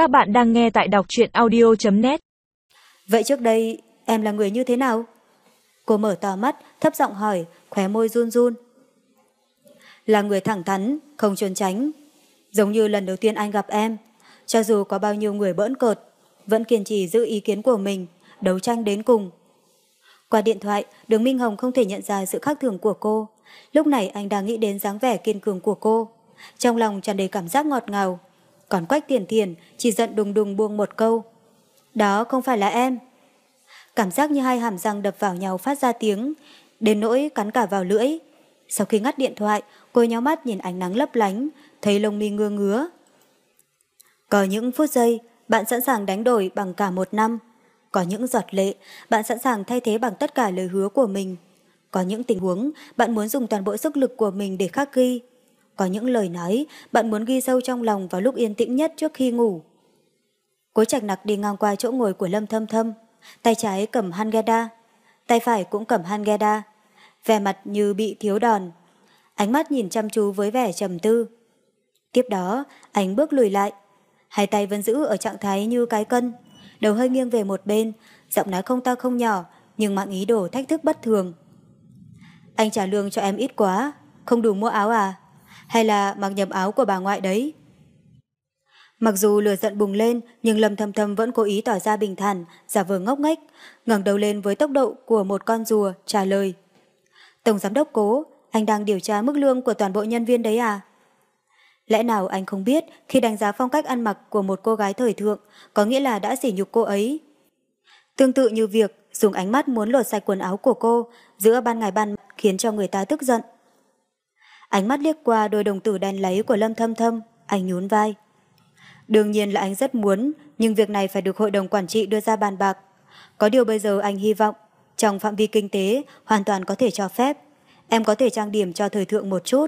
Các bạn đang nghe tại đọc truyện audio.net Vậy trước đây em là người như thế nào? Cô mở to mắt, thấp giọng hỏi, khóe môi run run. Là người thẳng thắn, không trốn tránh. Giống như lần đầu tiên anh gặp em, cho dù có bao nhiêu người bỡn cợt, vẫn kiên trì giữ ý kiến của mình, đấu tranh đến cùng. Qua điện thoại, đường Minh Hồng không thể nhận ra sự khác thường của cô. Lúc này anh đang nghĩ đến dáng vẻ kiên cường của cô. Trong lòng tràn đầy cảm giác ngọt ngào. Còn quách tiền tiền chỉ giận đùng đùng buông một câu. Đó không phải là em. Cảm giác như hai hàm răng đập vào nhau phát ra tiếng, đến nỗi cắn cả vào lưỡi. Sau khi ngắt điện thoại, cô nhó mắt nhìn ánh nắng lấp lánh, thấy lông mi ngưa ngứa. Có những phút giây, bạn sẵn sàng đánh đổi bằng cả một năm. Có những giọt lệ, bạn sẵn sàng thay thế bằng tất cả lời hứa của mình. Có những tình huống, bạn muốn dùng toàn bộ sức lực của mình để khắc ghi. Có những lời nói, bạn muốn ghi sâu trong lòng vào lúc yên tĩnh nhất trước khi ngủ. Cố trạch nặc đi ngang qua chỗ ngồi của Lâm Thâm Thâm, tay trái cầm Hangeda, tay phải cũng cầm Hangeda, vẻ mặt như bị thiếu đòn. Ánh mắt nhìn chăm chú với vẻ trầm tư. Tiếp đó, anh bước lùi lại, hai tay vẫn giữ ở trạng thái như cái cân, đầu hơi nghiêng về một bên, giọng nói không to không nhỏ, nhưng mạng ý đồ thách thức bất thường. Anh trả lương cho em ít quá, không đủ mua áo à? Hay là mặc nhầm áo của bà ngoại đấy? Mặc dù lửa giận bùng lên, nhưng Lâm Thâm Thâm vẫn cố ý tỏ ra bình thản, giả vờ ngốc nghếch, ngẩng đầu lên với tốc độ của một con rùa, trả lời. Tổng giám đốc cố, anh đang điều tra mức lương của toàn bộ nhân viên đấy à? Lẽ nào anh không biết khi đánh giá phong cách ăn mặc của một cô gái thời thượng có nghĩa là đã sỉ nhục cô ấy? Tương tự như việc dùng ánh mắt muốn lột sạch quần áo của cô giữa ban ngày ban mặt khiến cho người ta tức giận. Ánh mắt liếc qua đôi đồng tử đen lấy của Lâm Thâm Thâm, anh nhún vai. Đương nhiên là anh rất muốn, nhưng việc này phải được hội đồng quản trị đưa ra bàn bạc. Có điều bây giờ anh hy vọng, trong phạm vi kinh tế hoàn toàn có thể cho phép, em có thể trang điểm cho thời thượng một chút.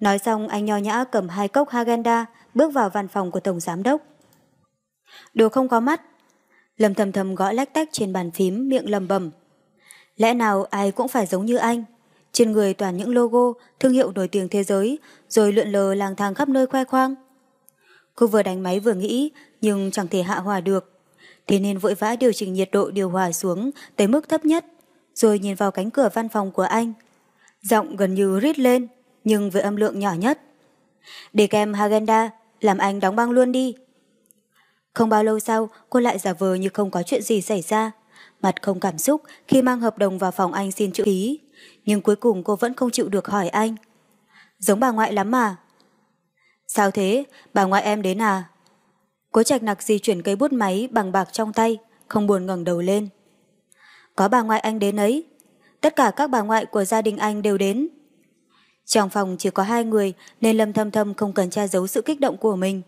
Nói xong anh nho nhã cầm hai cốc Hagenda bước vào văn phòng của Tổng Giám Đốc. Đồ không có mắt. Lâm thầm thầm gõ lách tách trên bàn phím miệng lầm bầm. Lẽ nào ai cũng phải giống như anh? Trên người toàn những logo, thương hiệu nổi tiếng thế giới, rồi lượn lờ lang thang khắp nơi khoe khoang. Cô vừa đánh máy vừa nghĩ, nhưng chẳng thể hạ hòa được. Thế nên vội vã điều chỉnh nhiệt độ điều hòa xuống tới mức thấp nhất, rồi nhìn vào cánh cửa văn phòng của anh. Giọng gần như rít lên, nhưng với âm lượng nhỏ nhất. Để kèm Hagenda, làm anh đóng băng luôn đi. Không bao lâu sau, cô lại giả vờ như không có chuyện gì xảy ra. Mặt không cảm xúc khi mang hợp đồng vào phòng anh xin chữ ký. Nhưng cuối cùng cô vẫn không chịu được hỏi anh. Giống bà ngoại lắm mà. Sao thế? Bà ngoại em đến à? Cố trạch nặc di chuyển cây bút máy bằng bạc trong tay, không buồn ngẩng đầu lên. Có bà ngoại anh đến ấy. Tất cả các bà ngoại của gia đình anh đều đến. Trong phòng chỉ có hai người nên Lâm Thâm Thâm không cần che giấu sự kích động của mình.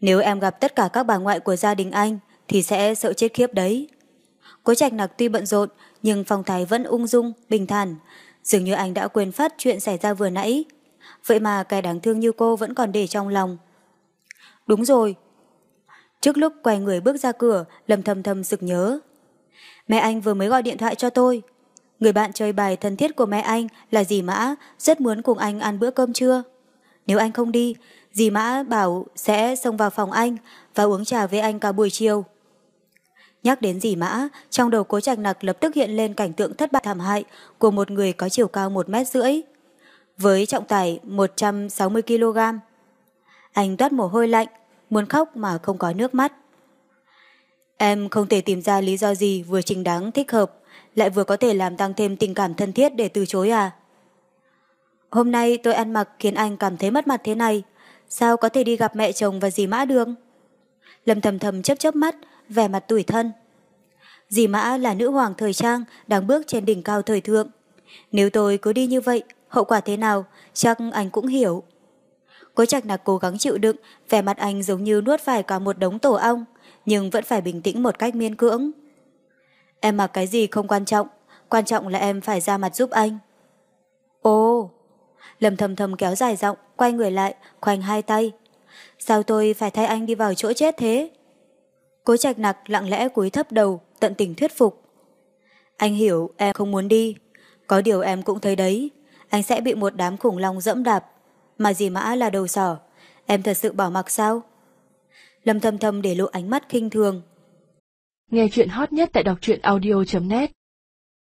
Nếu em gặp tất cả các bà ngoại của gia đình anh thì sẽ sợ chết khiếp đấy. Cố trạch nặc tuy bận rộn nhưng phong thái vẫn ung dung, bình thản. Dường như anh đã quên phát chuyện xảy ra vừa nãy. Vậy mà cái đáng thương như cô vẫn còn để trong lòng. Đúng rồi. Trước lúc quay người bước ra cửa, Lâm thầm thầm sực nhớ. Mẹ anh vừa mới gọi điện thoại cho tôi. Người bạn chơi bài thân thiết của mẹ anh là dì Mã, rất muốn cùng anh ăn bữa cơm trưa. Nếu anh không đi, dì Mã bảo sẽ xông vào phòng anh và uống trà với anh cả buổi chiều. Nhắc đến dì Mã, trong đầu cố trạch nặc lập tức hiện lên cảnh tượng thất bại thảm hại của một người có chiều cao một mét rưỡi, với trọng tải 160kg. Anh toát mồ hôi lạnh, muốn khóc mà không có nước mắt. Em không thể tìm ra lý do gì vừa chính đáng thích hợp lại vừa có thể làm tăng thêm tình cảm thân thiết để từ chối à? Hôm nay tôi ăn mặc khiến anh cảm thấy mất mặt thế này, sao có thể đi gặp mẹ chồng và dì Mã được? Lâm thầm thầm chớp chớp mắt, vẻ mặt tủi thân. Dì Mã là nữ hoàng thời trang đang bước trên đỉnh cao thời thượng. Nếu tôi cứ đi như vậy, hậu quả thế nào, chắc anh cũng hiểu. Cố trạch nạc cố gắng chịu đựng, vẻ mặt anh giống như nuốt phải cả một đống tổ ong, nhưng vẫn phải bình tĩnh một cách miên cưỡng. Em mặc cái gì không quan trọng, quan trọng là em phải ra mặt giúp anh. Ồ! lầm thầm thầm kéo dài giọng, quay người lại, khoanh hai tay. Sao tôi phải thay anh đi vào chỗ chết thế? Cố trạch nặc lặng lẽ cúi thấp đầu, tận tình thuyết phục. Anh hiểu em không muốn đi. Có điều em cũng thấy đấy. Anh sẽ bị một đám khủng long dẫm đạp. Mà gì mã là đầu sỏ. Em thật sự bỏ mặc sao? Lâm thâm thâm để lộ ánh mắt khinh thường. Nghe chuyện hot nhất tại đọc truyện audio.net